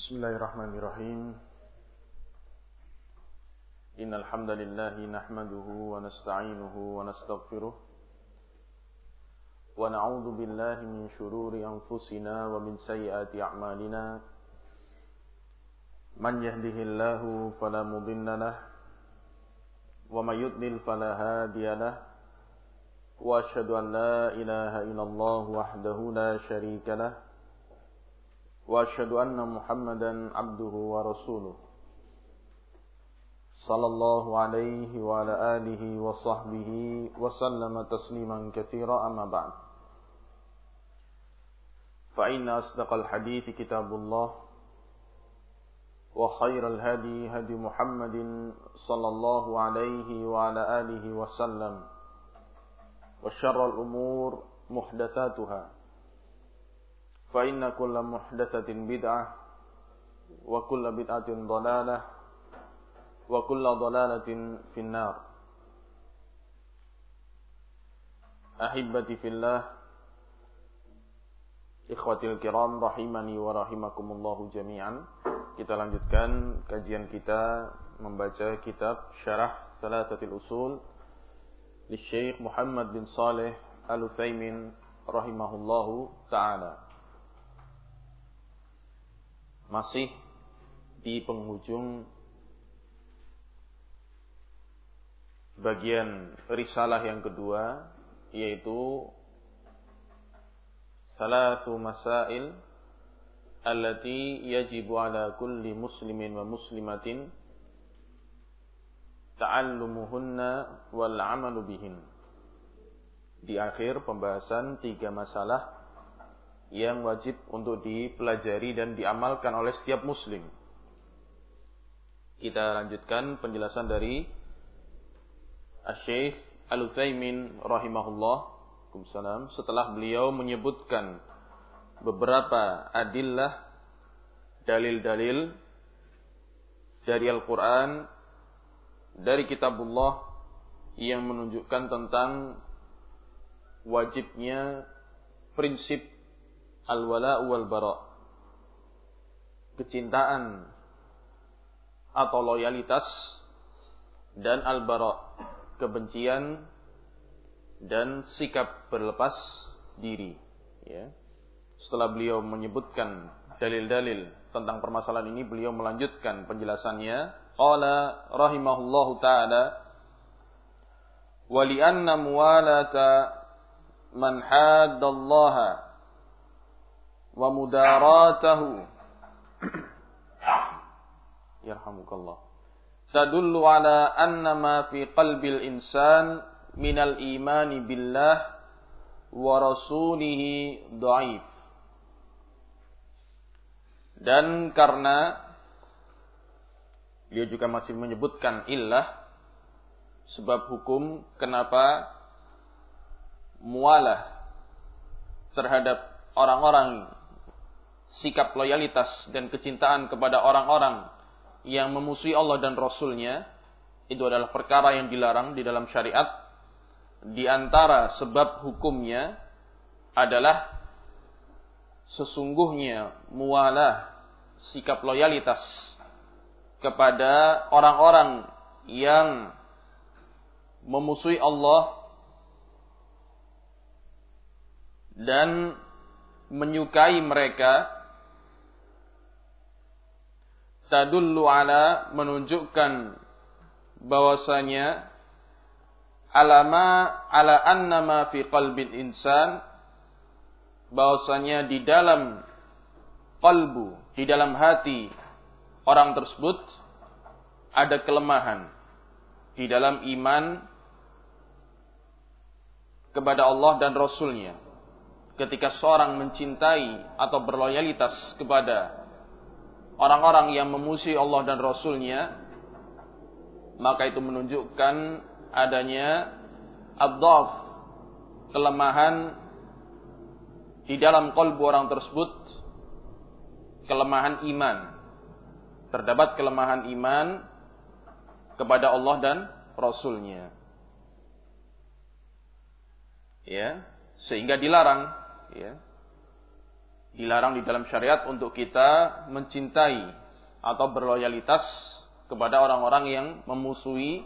Bismillahirrahmanirrahim. Innal hamdalillah nahmaduhu wa nasta'inuhu wa nastaghfiruh. Wa na'udzu billahi min shururi anfusina wa min sayyiati a'malina. Man yahdihillahu fala mudilla lah. Wa may yudlil fala hadiya lah. Wa ashhadu an la ilaha illallah wahdahu la sharika lah. وأشهد أن محمدا عبده ورسوله. صلى الله عليه وعلى آله وصحبه وسلم تسليما كثيرا أما بعد. فإن أصدق الحديث كتاب الله وخير الهدي هدي محمد صلى الله عليه وعلى آله وسلم وشر الأمور محدثاتها. فإن كل محدثة بدعة وكل بدعة ضلالة وكل ضلالة في النار أحبتي في الله إخوتي الكرام رحمني ورحمكم الله جميعا kita lanjutkan kajian kita membaca kitab Syarah Thalathatil Usul di Syekh Muhammad bin Saleh Al-Utsaimin rahimahullahu taala. Masih di penghujung bagian risalah yang kedua yaitu Salasu Masail allati yajibu ala kulli muslimin wa muslimatin ta'allumuhunna wal 'amalu bihin. Di akhir pembahasan tiga masalah yang wajib untuk dipelajari dan diamalkan oleh setiap muslim. Kita lanjutkan penjelasan dari Asy-Syaikh Al-Utsaimin rahimahullah setelah beliau menyebutkan beberapa adillah dalil-dalil dari Al-Qur'an dari kitabullah yang menunjukkan tentang wajibnya prinsip al-wala wal bara. Kecintaan atau loyalitas dan al-bara. Kebencian dan sikap berlepas diri. Ya. Setelah beliau menyebutkan dalil-dalil tentang permasalahan ini beliau melanjutkan penjelasannya. Qala rahimahullahu taala wa li anna muwalata man haddallaha mudaratahu. Yarhamukallah. Tadullu ala anna ma fi qalbil insan minal imani billah wa rasulihi dhaif dan karena dia juga masih menyebutkan illah sebab hukum kenapa mualah terhadap orang-orang sikap loyalitas dan kecintaan kepada orang-orang yang memusuhi Allah dan Rasulnya itu adalah perkara yang dilarang di dalam syariat. Di antara sebab hukumnya adalah sesungguhnya mualah sikap loyalitas kepada orang-orang yang memusuhi Allah dan menyukai mereka tadullu ala menunjukkan bahwasanya alama ala annama fi qalbil insan bahwasanya di dalam kalbu, di dalam hati orang tersebut ada kelemahan di dalam iman kepada Allah dan Rasulnya. Ketika seorang mencintai atau berloyalitas kepada orang-orang yang memusuhi Allah dan Rasulnya, maka itu menunjukkan adanya adhaf, kelemahan di dalam kolbu orang tersebut kelemahan iman. Terdapat kelemahan iman kepada Allah dan Rasulnya. Ya, sehingga dilarang. Ya, Dilarang di dalam syariat untuk kita mencintai atau berloyalitas kepada orang-orang yang memusuhi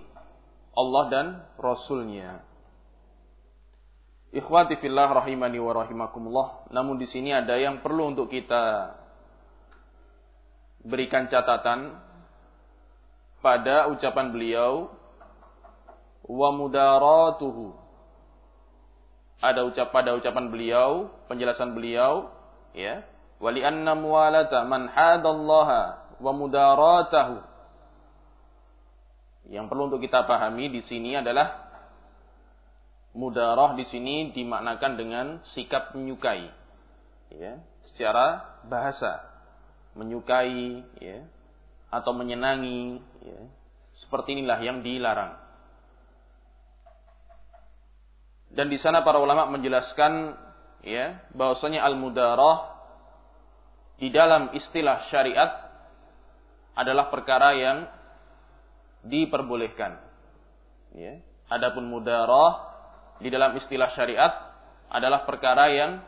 Allah dan Rasulnya. Ikhwati fillah rahimani wa rahimakumullah. Namun di sini ada yang perlu untuk kita berikan catatan pada ucapan beliau wa mudaratuhu. Ada ucap pada ucapan beliau, penjelasan beliau, ya. Wali anna muwalata man hadallaha wa mudaratahu. Yang perlu untuk kita pahami di sini adalah mudarah di sini dimaknakan dengan sikap menyukai. Ya, secara bahasa menyukai ya atau menyenangi ya. Seperti inilah yang dilarang. Dan di sana para ulama menjelaskan ya bahwasanya al-mudarah di dalam istilah syariat adalah perkara yang diperbolehkan. Ya. Adapun mudarah di dalam istilah syariat adalah perkara yang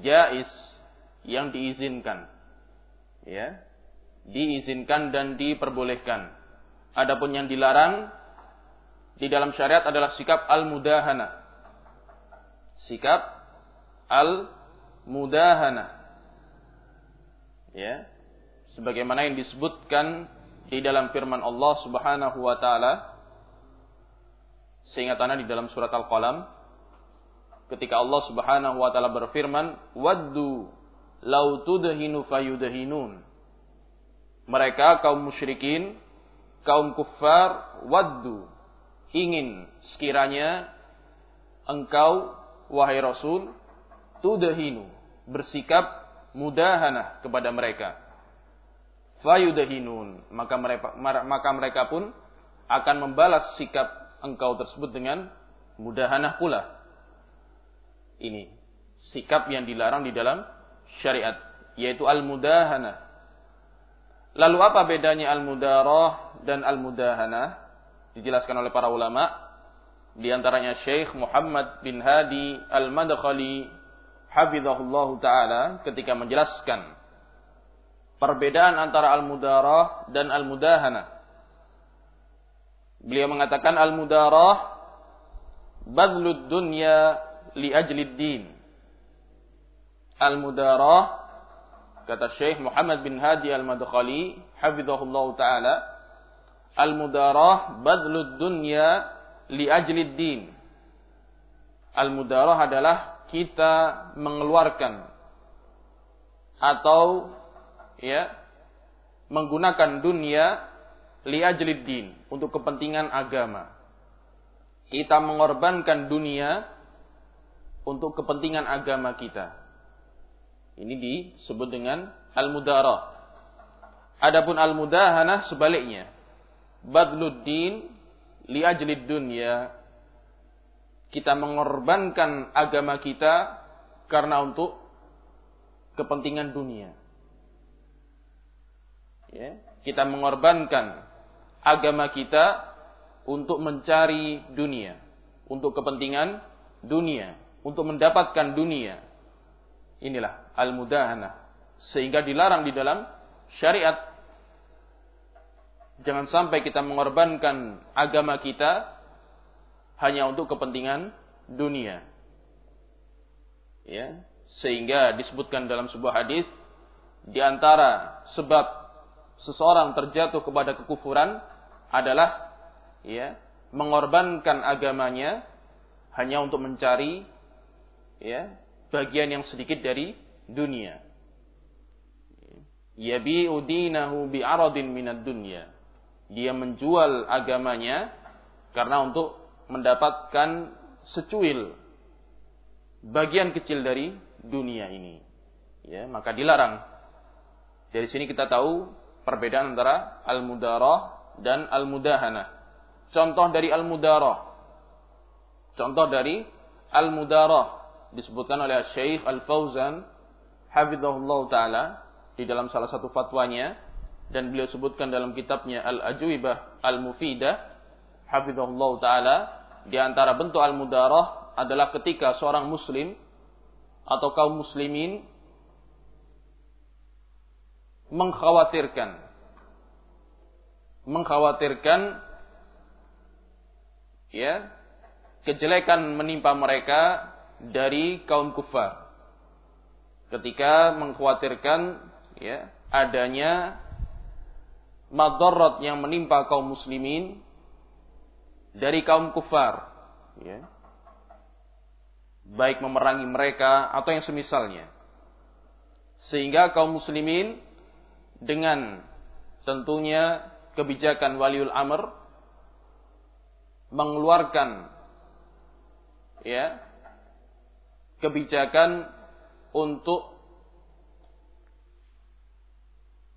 jais, yang diizinkan. Ya. Diizinkan dan diperbolehkan. Adapun yang dilarang di dalam syariat adalah sikap al-mudahana. Sikap al-mudahana. Ya. Sebagaimana yang disebutkan di dalam firman Allah Subhanahu wa taala Seingatannya di dalam surat Al-Qalam ketika Allah Subhanahu wa taala berfirman, "Waddu law tudhinu fayudhinun." Mereka kaum musyrikin, kaum kufar, waddu ingin sekiranya engkau wahai Rasul tudhinu bersikap mudahana kepada mereka. Fayudhinun, maka mereka maka mereka pun akan membalas sikap engkau tersebut dengan mudahanah pula. Ini sikap yang dilarang di dalam syariat, yaitu al-mudahanah. Lalu apa bedanya al-mudarah dan al-mudahanah? Dijelaskan oleh para ulama. Di antaranya Syekh Muhammad bin Hadi Al-Madkhali hafizahullah taala ketika menjelaskan perbedaan antara al-mudarah dan al-mudahanah. Beliau mengatakan al-mudarah badlud dunya li ajlid din. Al-mudarah kata Syekh Muhammad bin Hadi Al-Madkhali hafizahullah taala al-mudarah badlud dunya li ajlid din. Al-mudarah adalah kita mengeluarkan atau ya menggunakan dunia liajlid din, untuk kepentingan agama. Kita mengorbankan dunia untuk kepentingan agama kita. Ini disebut dengan al-mudarah. Adapun al-mudahanah sebaliknya. Badlud din liajlid dunya. Kita mengorbankan agama kita karena untuk kepentingan dunia. Ya, kita mengorbankan agama kita untuk mencari dunia, untuk kepentingan dunia, untuk mendapatkan dunia. Inilah al-mudahana. Sehingga dilarang di dalam syariat. Jangan sampai kita mengorbankan agama kita hanya untuk kepentingan dunia. Ya, sehingga disebutkan dalam sebuah hadis di antara sebab seseorang terjatuh kepada kekufuran adalah ya mengorbankan agamanya hanya untuk mencari ya bagian yang sedikit dari dunia. Yabi'u dinahu bi'aradin minad dunya. Dia menjual agamanya karena untuk mendapatkan secuil bagian kecil dari dunia ini. Ya, maka dilarang. Dari sini kita tahu perbedaan antara al-mudarah dan al-mudahana. Contoh dari al-mudarah. Contoh dari al-mudarah disebutkan oleh Syekh Al-Fauzan hafizahullah taala di dalam salah satu fatwanya dan beliau sebutkan dalam kitabnya Al-Ajwibah Al-Mufidah hafizahullah taala di antara bentuk al-mudarah adalah ketika seorang muslim atau kaum muslimin mengkhawatirkan mengkhawatirkan ya kejelekan menimpa mereka dari kaum kufar. Ketika mengkhawatirkan ya adanya madarat yang menimpa kaum muslimin dari kaum kufar ya. Baik memerangi mereka atau yang semisalnya. Sehingga kaum muslimin dengan tentunya kebijakan waliul amr mengeluarkan ya kebijakan untuk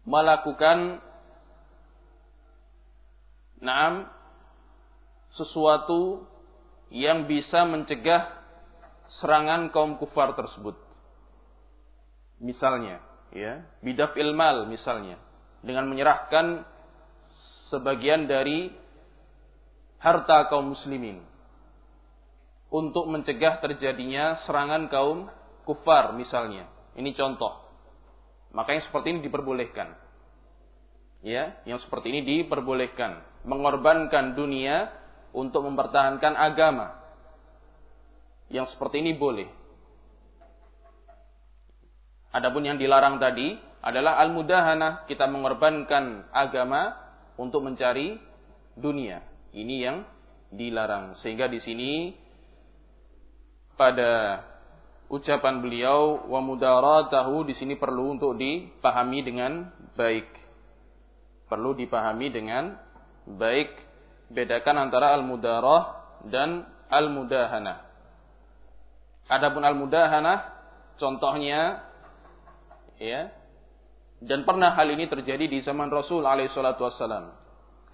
melakukan naam sesuatu yang bisa mencegah serangan kaum kufar tersebut. Misalnya, ya, bidaf ilmal misalnya, dengan menyerahkan sebagian dari harta kaum muslimin untuk mencegah terjadinya serangan kaum kufar misalnya. Ini contoh. Maka yang seperti ini diperbolehkan. Ya, yang seperti ini diperbolehkan. Mengorbankan dunia untuk mempertahankan agama. Yang seperti ini boleh. Adapun yang dilarang tadi adalah al-mudahana, kita mengorbankan agama untuk mencari dunia. Ini yang dilarang. Sehingga di sini pada ucapan beliau wa mudaratahu di sini perlu untuk dipahami dengan baik. Perlu dipahami dengan baik. Bedakan antara al-mudarah dan al-mudahana. Adapun al-mudahana contohnya ya dan pernah hal ini terjadi di zaman Rasul alaihi salatu wassalam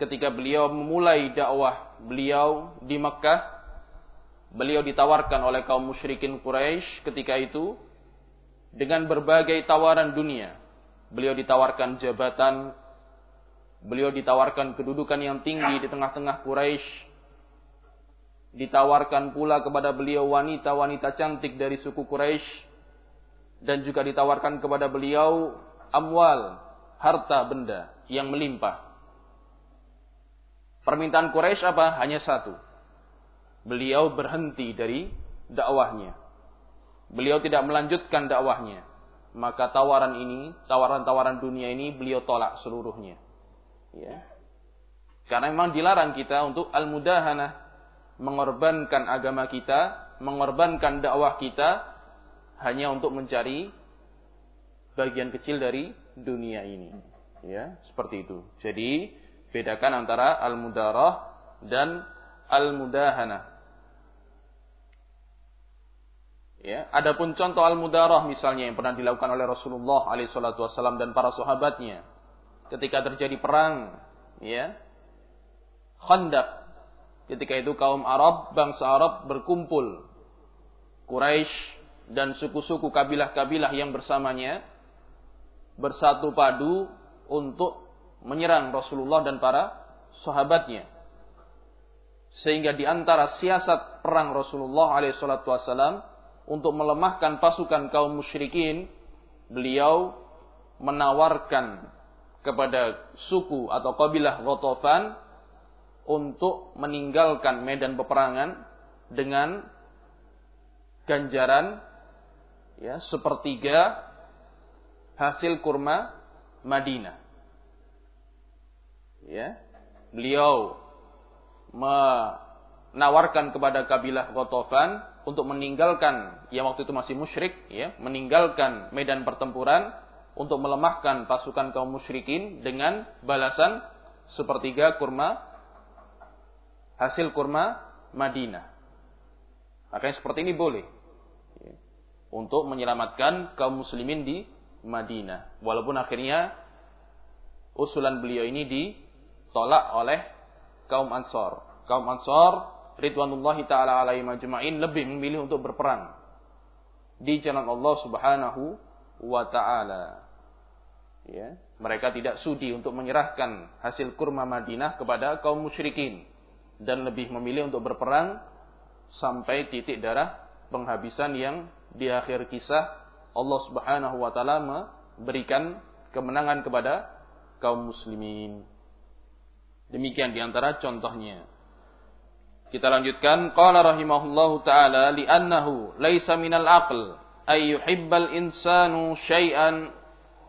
ketika beliau memulai dakwah beliau di Mekkah, beliau ditawarkan oleh kaum musyrikin Quraisy ketika itu dengan berbagai tawaran dunia. Beliau ditawarkan jabatan, beliau ditawarkan kedudukan yang tinggi di tengah-tengah Quraisy. Ditawarkan pula kepada beliau wanita-wanita cantik dari suku Quraisy dan juga ditawarkan kepada beliau amwal, harta benda yang melimpah. Permintaan Quraisy apa? Hanya satu. Beliau berhenti dari dakwahnya. Beliau tidak melanjutkan dakwahnya. Maka tawaran ini, tawaran-tawaran dunia ini beliau tolak seluruhnya. Ya. Karena memang dilarang kita untuk al-mudahana, mengorbankan agama kita, mengorbankan dakwah kita hanya untuk mencari bagian kecil dari dunia ini. Ya, seperti itu. Jadi Bedakan antara al-mudarah dan al-mudahana. Ya, adapun contoh al-mudarah misalnya yang pernah dilakukan oleh Rasulullah alaihi dan para sahabatnya ketika terjadi perang, ya. Khandaq. Ketika itu kaum Arab, bangsa Arab berkumpul. Quraisy dan suku-suku kabilah-kabilah yang bersamanya bersatu padu untuk menyerang Rasulullah dan para sahabatnya. Sehingga di antara siasat perang Rasulullah alaihissalam untuk melemahkan pasukan kaum musyrikin, beliau menawarkan kepada suku atau kabilah Ghatafan untuk meninggalkan medan peperangan dengan ganjaran ya sepertiga hasil kurma Madinah. Ya beliau menawarkan kepada kabilah Ghatafan untuk meninggalkan yang waktu itu masih musyrik ya meninggalkan medan pertempuran untuk melemahkan pasukan kaum musyrikin dengan balasan sepertiga kurma hasil kurma Madinah. Makanya seperti ini boleh ya, untuk menyelamatkan kaum muslimin di Madinah. Walaupun akhirnya usulan beliau ini di ditolak oleh kaum Ansor. Kaum Ansor ridwanullahi taala alaihi majma'in lebih memilih untuk berperang di jalan Allah Subhanahu wa taala. Ya, mereka tidak sudi untuk menyerahkan hasil kurma Madinah kepada kaum musyrikin dan lebih memilih untuk berperang sampai titik darah penghabisan yang di akhir kisah Allah Subhanahu wa taala memberikan kemenangan kepada kaum muslimin. Demikian di antara contohnya. Kita lanjutkan. Qala rahimahullahu ta'ala li'annahu laisa minal aql ay yuhibbal insanu syai'an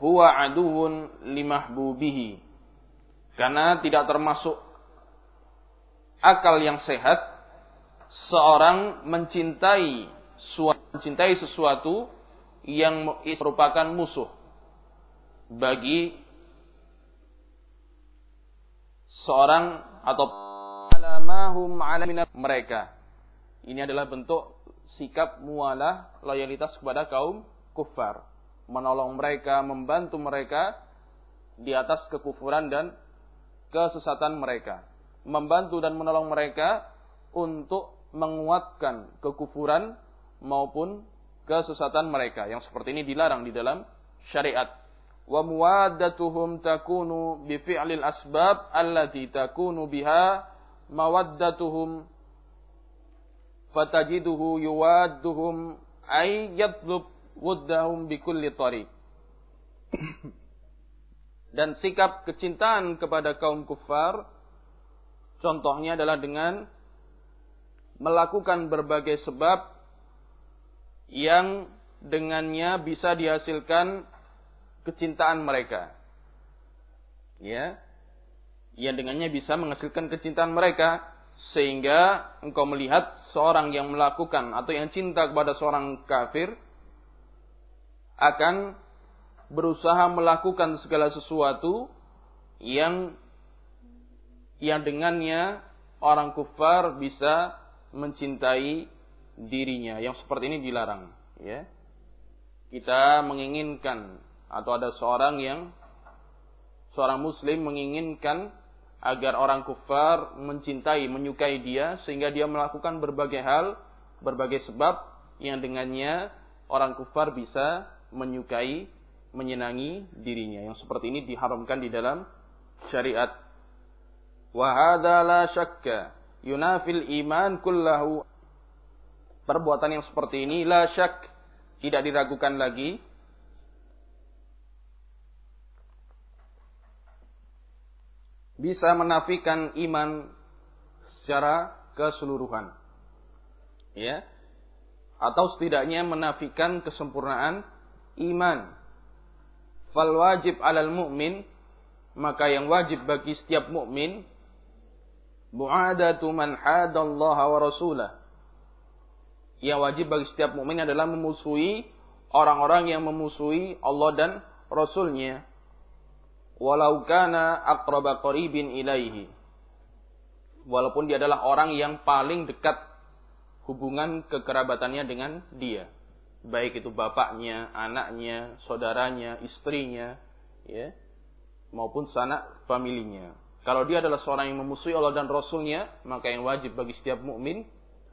huwa aduun limahbubihi. Karena tidak termasuk akal yang sehat seorang mencintai mencintai sesuatu yang merupakan musuh bagi seorang atau alamahum ala mereka. Ini adalah bentuk sikap mualah loyalitas kepada kaum kufar. Menolong mereka, membantu mereka di atas kekufuran dan kesesatan mereka. Membantu dan menolong mereka untuk menguatkan kekufuran maupun kesesatan mereka. Yang seperti ini dilarang di dalam syariat wa muwaddatuhum takunu bi fi'lil asbab allati takunu biha mawaddatuhum fatajiduhu yuwadduhum ay yatlub wuddahum bi kulli tariq dan sikap kecintaan kepada kaum kufar contohnya adalah dengan melakukan berbagai sebab yang dengannya bisa dihasilkan kecintaan mereka. Ya. Yang dengannya bisa menghasilkan kecintaan mereka sehingga engkau melihat seorang yang melakukan atau yang cinta kepada seorang kafir akan berusaha melakukan segala sesuatu yang yang dengannya orang kufar bisa mencintai dirinya. Yang seperti ini dilarang ya. Kita menginginkan atau ada seorang yang seorang muslim menginginkan agar orang kufar mencintai, menyukai dia sehingga dia melakukan berbagai hal, berbagai sebab yang dengannya orang kufar bisa menyukai, menyenangi dirinya. Yang seperti ini diharamkan di dalam syariat. Wa hadza la syakka yunafil iman kullahu. Perbuatan yang seperti ini la syak tidak diragukan lagi bisa menafikan iman secara keseluruhan. Ya. Atau setidaknya menafikan kesempurnaan iman. Fal wajib alal mu'min maka yang wajib bagi setiap mukmin mu'adatu man hadallaha wa rasulah. Yang wajib bagi setiap mukmin adalah memusuhi orang-orang yang memusuhi Allah dan Rasulnya walau kana aqraba qaribin ilaihi. Walaupun dia adalah orang yang paling dekat hubungan kekerabatannya dengan dia. Baik itu bapaknya, anaknya, saudaranya, istrinya, ya, maupun sanak familinya. Kalau dia adalah seorang yang memusuhi Allah dan Rasulnya, maka yang wajib bagi setiap mukmin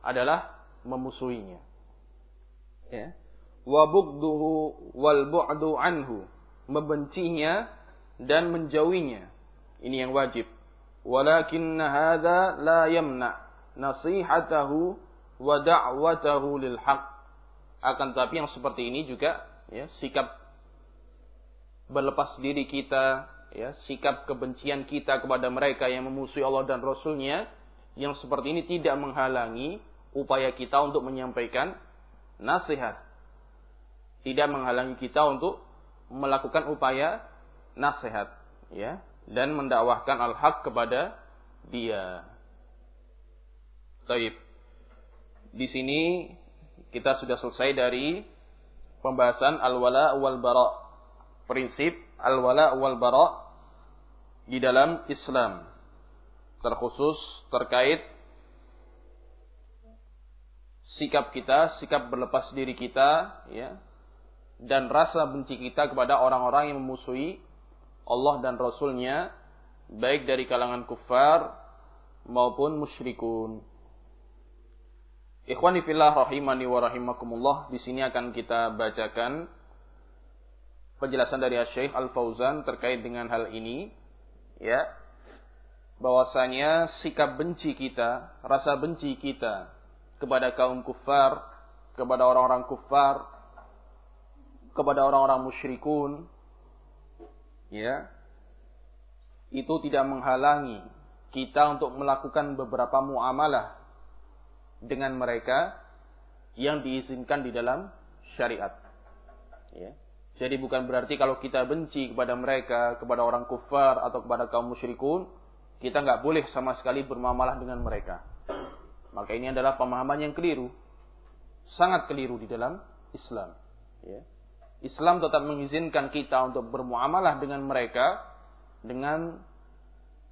adalah memusuhinya. Ya. Wa wal bu'du anhu. Membencinya dan menjauhinya. Ini yang wajib. Walakin hadza la yamna nasihatahu wa da'watahu lil haq. Akan tapi yang seperti ini juga ya sikap berlepas diri kita, ya sikap kebencian kita kepada mereka yang memusuhi Allah dan Rasulnya yang seperti ini tidak menghalangi upaya kita untuk menyampaikan nasihat. Tidak menghalangi kita untuk melakukan upaya nasihat ya dan mendakwahkan al-haq kepada dia. Taib. Di sini kita sudah selesai dari pembahasan al-wala wal bara. Prinsip al-wala wal bara di dalam Islam. Terkhusus terkait sikap kita, sikap berlepas diri kita, ya, dan rasa benci kita kepada orang-orang yang memusuhi Allah dan Rasulnya baik dari kalangan kufar maupun musyrikun. Ikhwani fillah rahimani wa rahimakumullah. Di sini akan kita bacakan penjelasan dari Syekh Al-Fauzan terkait dengan hal ini. Ya. Bahwasanya sikap benci kita, rasa benci kita kepada kaum kufar, kepada orang-orang kufar, kepada orang-orang musyrikun, ya itu tidak menghalangi kita untuk melakukan beberapa muamalah dengan mereka yang diizinkan di dalam syariat. Ya. Jadi bukan berarti kalau kita benci kepada mereka, kepada orang kufar atau kepada kaum musyrikun, kita nggak boleh sama sekali bermuamalah dengan mereka. Maka ini adalah pemahaman yang keliru, sangat keliru di dalam Islam. Ya. Islam tetap mengizinkan kita untuk bermuamalah dengan mereka dengan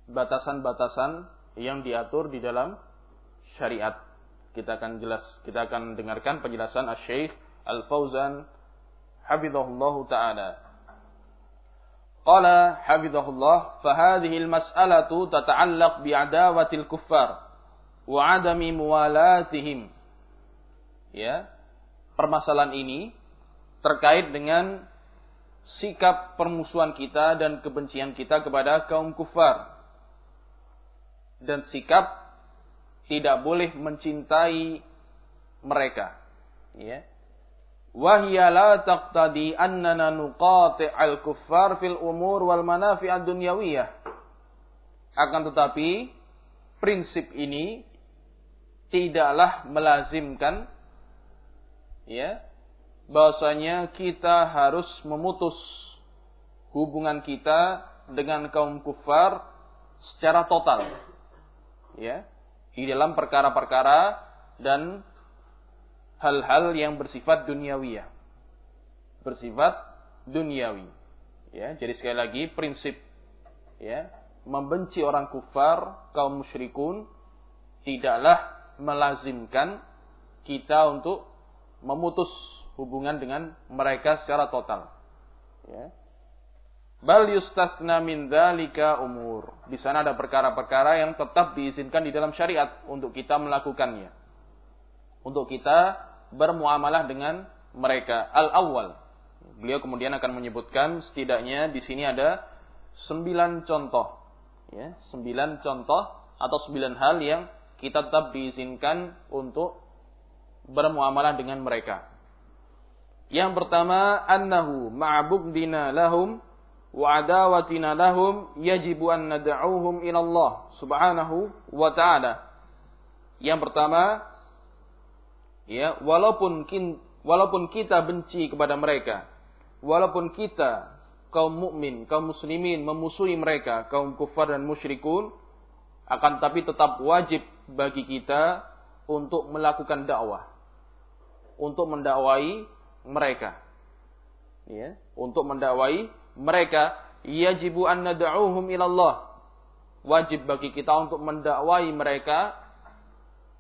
batasan-batasan yang diatur di dalam syariat kita akan jelas kita akan dengarkan penjelasan Asy-Syaikh Al-Fauzan hafizahullah taala. Qala hafizahullah fa hadhihi al-mas'alatu tata'allaq bi adawatil kuffar wa adami muwalatihim. Ya. Permasalahan ini terkait dengan sikap permusuhan kita dan kebencian kita kepada kaum kufar dan sikap tidak boleh mencintai mereka. Ya. Wahya la taqtadi annana nuqati' al-kuffar fil umur wal manafi' ad-dunyawiyah. Akan tetapi prinsip ini tidaklah melazimkan ya bahwasanya kita harus memutus hubungan kita dengan kaum kufar secara total. Ya, di dalam perkara-perkara dan hal-hal yang bersifat duniawi ya. Bersifat duniawi. Ya, jadi sekali lagi prinsip ya, membenci orang kufar, kaum musyrikun tidaklah melazimkan kita untuk memutus hubungan dengan mereka secara total. Ya. Bal yustathna min dzalika umur. Di sana ada perkara-perkara yang tetap diizinkan di dalam syariat untuk kita melakukannya. Untuk kita bermuamalah dengan mereka. Al-awwal. Beliau kemudian akan menyebutkan setidaknya di sini ada sembilan contoh. Ya, sembilan contoh atau sembilan hal yang kita tetap diizinkan untuk bermuamalah dengan mereka. Yang pertama, annahu ma'bugdina lahum wa adawatina lahum yajibu an nad'uhum ila Allah Subhanahu wa ta'ala. Yang pertama, ya, walaupun walaupun kita benci kepada mereka, walaupun kita kaum mukmin, kaum muslimin memusuhi mereka, kaum kufar dan musyrikun, akan tapi tetap wajib bagi kita untuk melakukan dakwah. Untuk mendakwai mereka. Ya, untuk mendakwai mereka yajibu an nad'uhum ila Allah. Wajib bagi kita untuk mendakwai mereka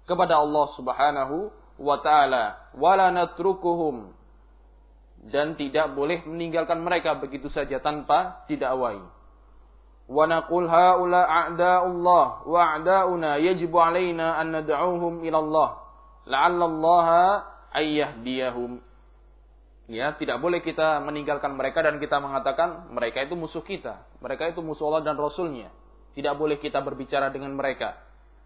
kepada Allah Subhanahu wa taala wala natrukuhum dan tidak boleh meninggalkan mereka begitu saja tanpa didakwai. Wa naqul haula a'da'ullah wa a'da'una yajibu alaina an nad'uhum ila Allah la'alla Allah ayyahdiyahum Ya, tidak boleh kita meninggalkan mereka dan kita mengatakan mereka itu musuh kita. Mereka itu musuh Allah dan Rasulnya. Tidak boleh kita berbicara dengan mereka.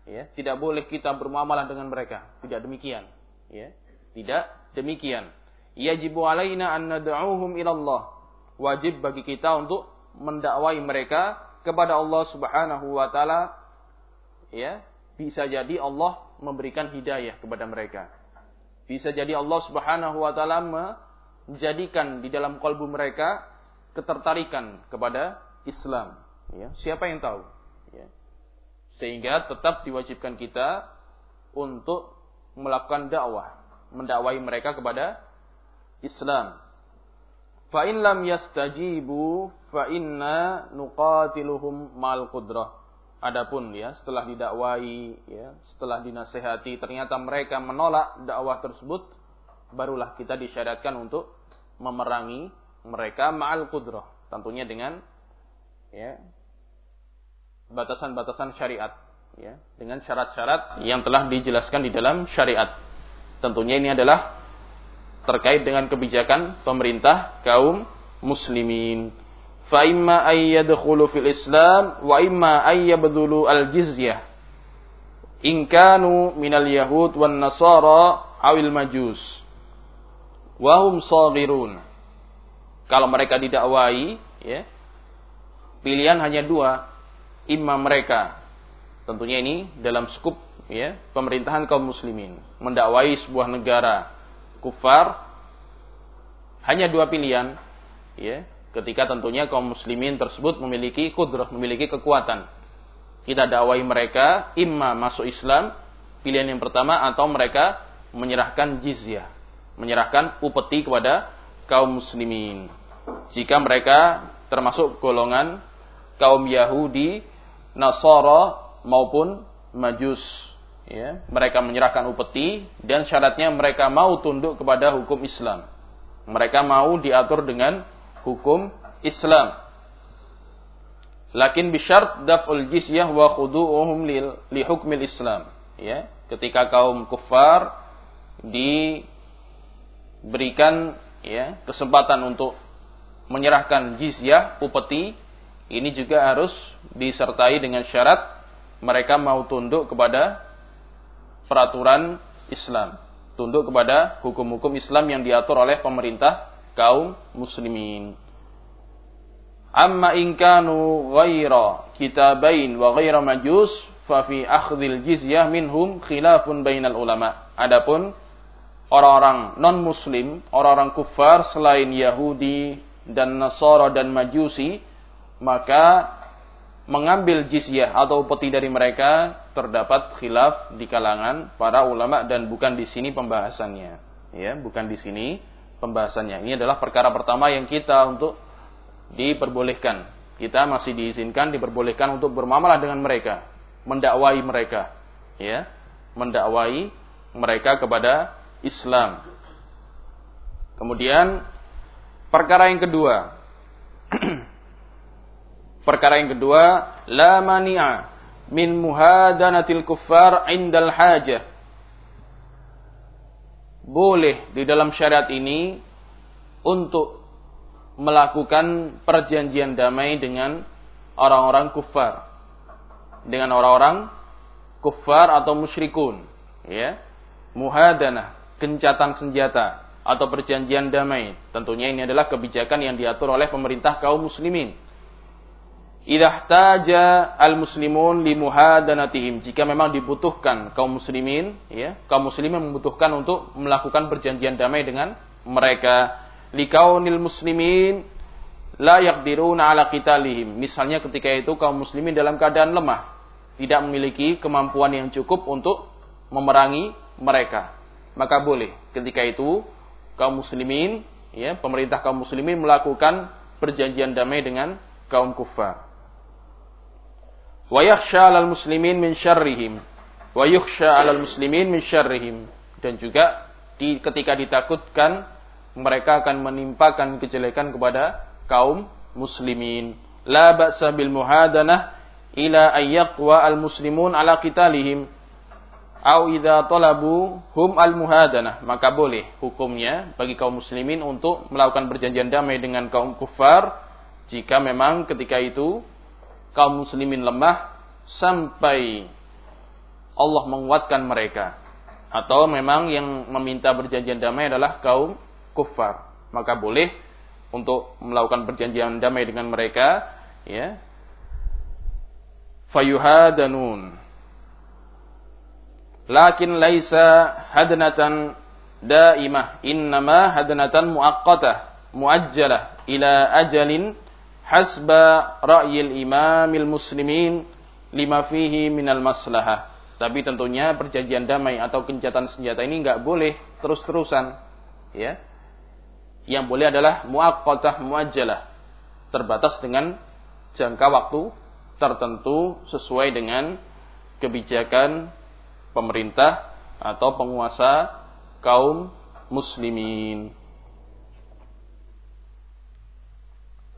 Ya, tidak boleh kita bermuamalah dengan mereka. Tidak demikian. Ya, tidak demikian. Yajibu alaina an nad'uhum ilallah. Wajib bagi kita untuk mendakwai mereka kepada Allah Subhanahu wa taala. Ya, bisa jadi Allah memberikan hidayah kepada mereka. Bisa jadi Allah Subhanahu wa taala menjadikan di dalam kalbu mereka ketertarikan kepada Islam. Ya, siapa yang tahu? Ya. Sehingga tetap diwajibkan kita untuk melakukan dakwah, mendakwai mereka kepada Islam. Fa in lam yastajibu fa inna nuqatiluhum mal qudrah. Adapun ya setelah didakwai ya, setelah dinasehati ternyata mereka menolak dakwah tersebut, barulah kita disyariatkan untuk memerangi mereka ma'al qudrah. Tentunya dengan ya batasan-batasan syariat ya, dengan syarat-syarat yang telah dijelaskan di dalam syariat. Tentunya ini adalah terkait dengan kebijakan pemerintah kaum muslimin. Fa imma ay yadkhulu fil Islam wa imma ay yabdulu al jizyah. In kanu minal yahud wan nasara awil majus wahum saghirun. Kalau mereka didakwai, ya, pilihan hanya dua, imam mereka. Tentunya ini dalam skup ya pemerintahan kaum muslimin mendakwai sebuah negara kufar hanya dua pilihan ya ketika tentunya kaum muslimin tersebut memiliki kudrah memiliki kekuatan kita dakwai mereka imma masuk Islam pilihan yang pertama atau mereka menyerahkan jizyah menyerahkan upeti kepada kaum muslimin jika mereka termasuk golongan kaum Yahudi Nasara maupun Majus ya, mereka menyerahkan upeti dan syaratnya mereka mau tunduk kepada hukum Islam. Mereka mau diatur dengan hukum Islam. Lakin bisyart daf'ul jizyah wa khudu'uhum li hukmil Islam. Ya, ketika kaum kufar diberikan ya kesempatan untuk menyerahkan jizyah upeti ini juga harus disertai dengan syarat mereka mau tunduk kepada peraturan Islam, tunduk kepada hukum-hukum Islam yang diatur oleh pemerintah kaum muslimin. Amma in kanu ghaira kitabain wa ghaira majus fa fi akhdhil jizyah minhum khilafun bainal ulama. Adapun orang-orang non muslim, orang-orang kufar selain Yahudi dan Nasara dan Majusi, maka mengambil jizyah atau peti dari mereka terdapat khilaf di kalangan para ulama dan bukan di sini pembahasannya. Ya bukan di sini pembahasannya. Ini adalah perkara pertama yang kita untuk diperbolehkan. Kita masih diizinkan diperbolehkan untuk bermuamalah dengan mereka mendakwai mereka. Ya mendakwai mereka kepada Islam kemudian perkara yang kedua Perkara yang kedua, la mani'a min muhadanatil kuffar indal hajah. Boleh di dalam syariat ini untuk melakukan perjanjian damai dengan orang-orang kufar. Dengan orang-orang kufar atau musyrikun. Ya. Muhadanah, gencatan senjata atau perjanjian damai. Tentunya ini adalah kebijakan yang diatur oleh pemerintah kaum muslimin. Idahtaja al-muslimun limuhadanatihim jika memang dibutuhkan kaum muslimin ya kaum muslimin membutuhkan untuk melakukan perjanjian damai dengan mereka. Likaunil muslimin la yaqdiruna ala qitalihim. Misalnya ketika itu kaum muslimin dalam keadaan lemah tidak memiliki kemampuan yang cukup untuk memerangi mereka maka boleh. Ketika itu kaum muslimin ya pemerintah kaum muslimin melakukan perjanjian damai dengan kaum kufar wa yakhsha 'alal muslimin min syarrihim. Wa yukhsha 'alal muslimin min syarrihim. Dan juga di, ketika ditakutkan mereka akan menimpakan kejelekan kepada kaum muslimin. La ba'sa bil muhadanah ila ayyaqwa al muslimun ala qitalihim au idza talabu hum al muhadanah. Maka boleh hukumnya bagi kaum muslimin untuk melakukan perjanjian damai dengan kaum kufar jika memang ketika itu kaum muslimin lemah sampai Allah menguatkan mereka. Atau memang yang meminta perjanjian damai adalah kaum kufar. Maka boleh untuk melakukan perjanjian damai dengan mereka ya. Fayuhadanun lakin laisa hadnatan daimah innama hadnatan muaqqatah muajjalah ila ajalin hasba ra'yil imamil muslimin lima fihi minal maslahah. Tapi tentunya perjanjian damai atau kencatan senjata ini nggak boleh terus-terusan. Ya. Yang boleh adalah muaqqatah muajjalah. Terbatas dengan jangka waktu tertentu sesuai dengan kebijakan pemerintah atau penguasa kaum muslimin.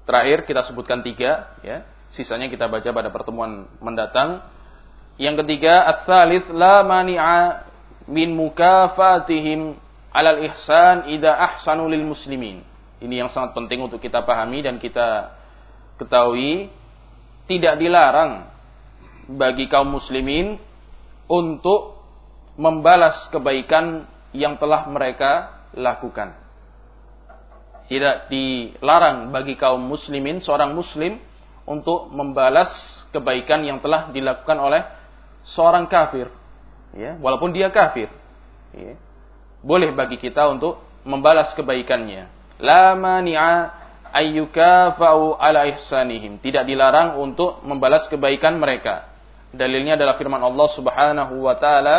Terakhir kita sebutkan tiga, ya. Sisanya kita baca pada pertemuan mendatang. Yang ketiga, ats-tsalits la mani'a min mukafatihim 'alal ihsan idza ahsanu lil muslimin. Ini yang sangat penting untuk kita pahami dan kita ketahui tidak dilarang bagi kaum muslimin untuk membalas kebaikan yang telah mereka lakukan tidak dilarang bagi kaum muslimin seorang muslim untuk membalas kebaikan yang telah dilakukan oleh seorang kafir. Ya, walaupun dia kafir. Ya. Boleh bagi kita untuk membalas kebaikannya. La mani'a ayyukafa'u ala ihsanihim. Tidak dilarang untuk membalas kebaikan mereka. Dalilnya adalah firman Allah Subhanahu wa taala,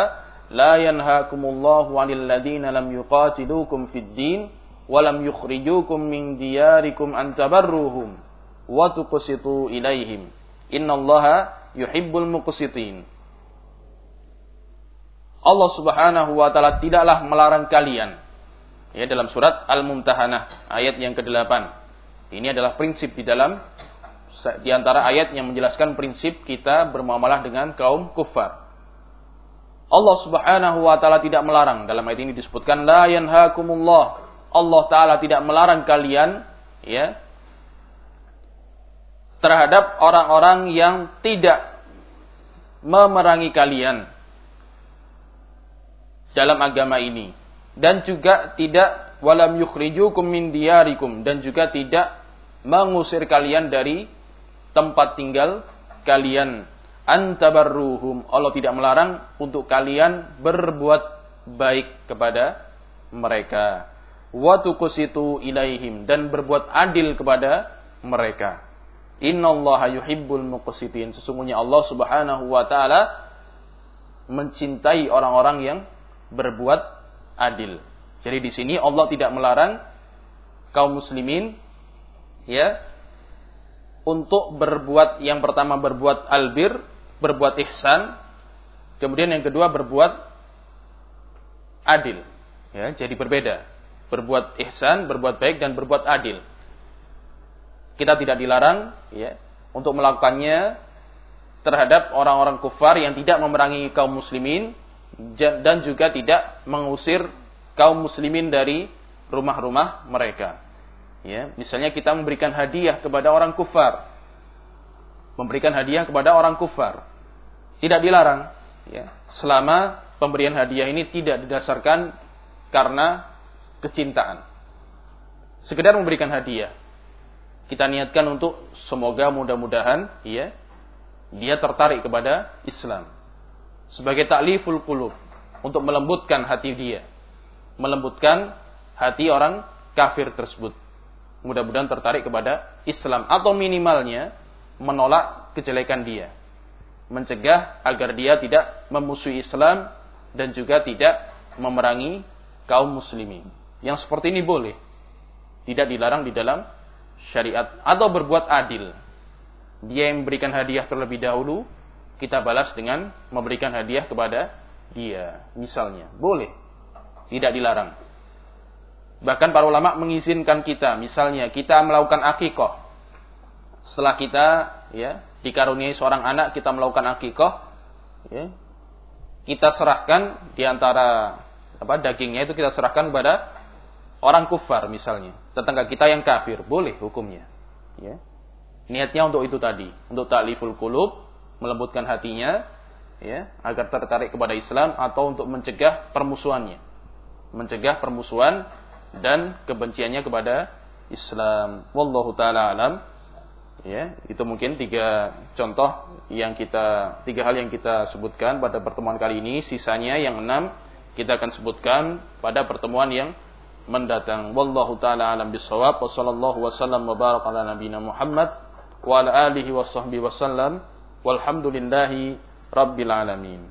"La yanhaakumullahu 'anil ladzina lam yuqatilukum fid din wa lam yukhrijukum min diyarikum an tabarruhum wa tuqsitu ilaihim. Innallaha yuhibbul muqsitin." Allah Subhanahu wa taala tidaklah melarang kalian. Ya dalam surat Al-Mumtahanah ayat yang ke-8. Ini adalah prinsip di dalam di antara ayat yang menjelaskan prinsip kita bermuamalah dengan kaum kufar. Allah Subhanahu wa taala tidak melarang. Dalam ayat ini disebutkan la yanhaakumullah. Allah taala tidak melarang kalian ya terhadap orang-orang yang tidak memerangi kalian dalam agama ini dan juga tidak walam yukhrijukum min diyarikum dan juga tidak mengusir kalian dari tempat tinggal kalian. Antabarruhum. Allah tidak melarang untuk kalian berbuat baik kepada mereka. Wa tuqsitu ilaihim. Dan berbuat adil kepada mereka. Innallaha yuhibbul muqsitin. Sesungguhnya Allah Subhanahu wa taala mencintai orang-orang yang berbuat adil. Jadi di sini Allah tidak melarang kaum muslimin ya untuk berbuat yang pertama berbuat albir, berbuat ihsan, kemudian yang kedua berbuat adil. Ya, jadi berbeda. Berbuat ihsan, berbuat baik dan berbuat adil. Kita tidak dilarang ya untuk melakukannya terhadap orang-orang kufar yang tidak memerangi kaum muslimin dan juga tidak mengusir kaum muslimin dari rumah-rumah mereka. Ya, misalnya kita memberikan hadiah kepada orang kufar. Memberikan hadiah kepada orang kufar. Tidak dilarang, ya. Selama pemberian hadiah ini tidak didasarkan karena kecintaan. Sekedar memberikan hadiah. Kita niatkan untuk semoga mudah-mudahan ya dia tertarik kepada Islam. Sebagai takliful qulub untuk melembutkan hati dia. Melembutkan hati orang kafir tersebut mudah-mudahan tertarik kepada Islam atau minimalnya menolak kejelekan dia. Mencegah agar dia tidak memusuhi Islam dan juga tidak memerangi kaum muslimin. Yang seperti ini boleh. Tidak dilarang di dalam syariat atau berbuat adil. Dia yang memberikan hadiah terlebih dahulu, kita balas dengan memberikan hadiah kepada dia. Misalnya, boleh. Tidak dilarang. Bahkan para ulama mengizinkan kita, misalnya kita melakukan akikoh. Setelah kita ya dikaruniai seorang anak, kita melakukan akikoh, ya, kita serahkan di antara apa dagingnya itu kita serahkan kepada orang kufar misalnya, tetangga kita yang kafir, boleh hukumnya. Ya. Niatnya untuk itu tadi, untuk takliful kulub, melembutkan hatinya, ya, agar tertarik kepada Islam atau untuk mencegah permusuhannya. Mencegah permusuhan dan kebenciannya kepada Islam. Wallahu taala alam. Ya, itu mungkin tiga contoh yang kita tiga hal yang kita sebutkan pada pertemuan kali ini. Sisanya yang enam kita akan sebutkan pada pertemuan yang mendatang. Wallahu taala alam bisawab. Wa sallallahu wasallam wa baraka ala nabiyina Muhammad wa ala alihi wa sahbihi wasallam. Walhamdulillahi rabbil alamin.